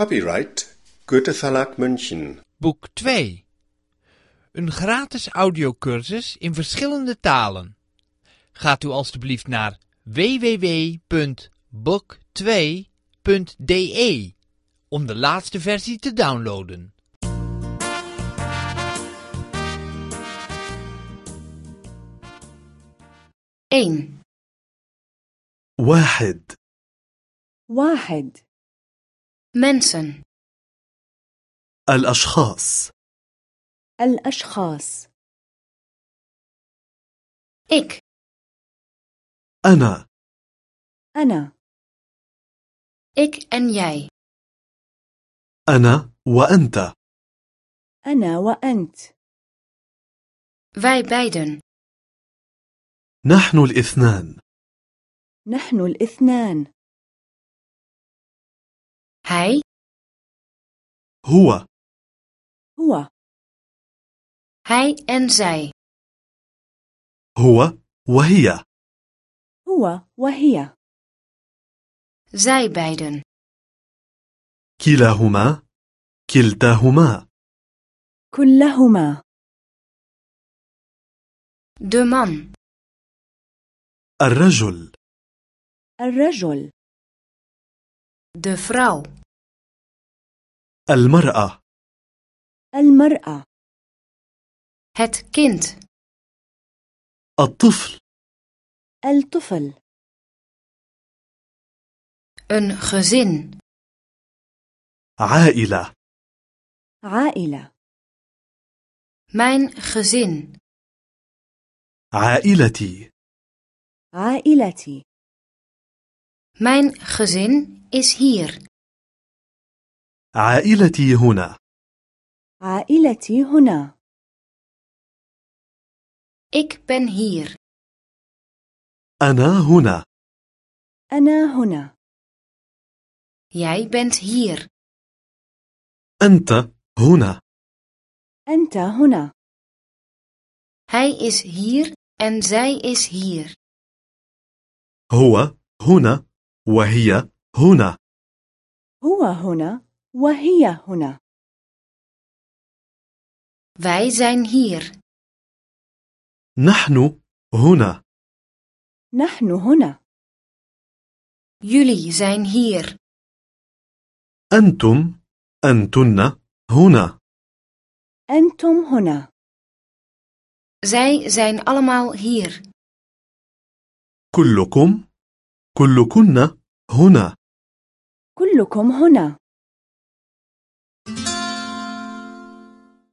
Copyright Goethe Verlag München. Boek 2. Een gratis audiocursus in verschillende talen. Gaat u alstublieft naar www.book2.de om de laatste versie te downloaden. één, واحد واحد mensen, الأشخاص. الأشخاص. ik, أنا. أنا. ik en jij, أنا وأنت. أنا وأنت. Wij beiden, نحن الإثنان. نحن الإثنان. Hij, هو. هو. hij en zij, هو وهي. هو وهي. zij beiden, كلاهما. كلتاهما. كلهما. de man, الرجل. الرجل. de vrouw, المرأة. المرأة. Het kind, الطفل. الطفل. Een gezin, عائلة. عائلة. Mijn gezin, عائلتي. عائلتي. Mijn gezin is hier, عائلتي هنا. عائلتي هنا. Ik ben hier, أنا هنا. أنا هنا. Jij bent hier, أنت هنا. أنت هنا. Hij is hier en zij is hier, هو هنا وهي هنا. هو هنا. وهي هنا. Wij zijn hier, نحن هنا. نحن هنا. Jullie zijn hier, أنتم أنتن هنا. أنتم هنا. Zij zijn allemaal hier, كلكم كلكن هنا. كلكم هنا.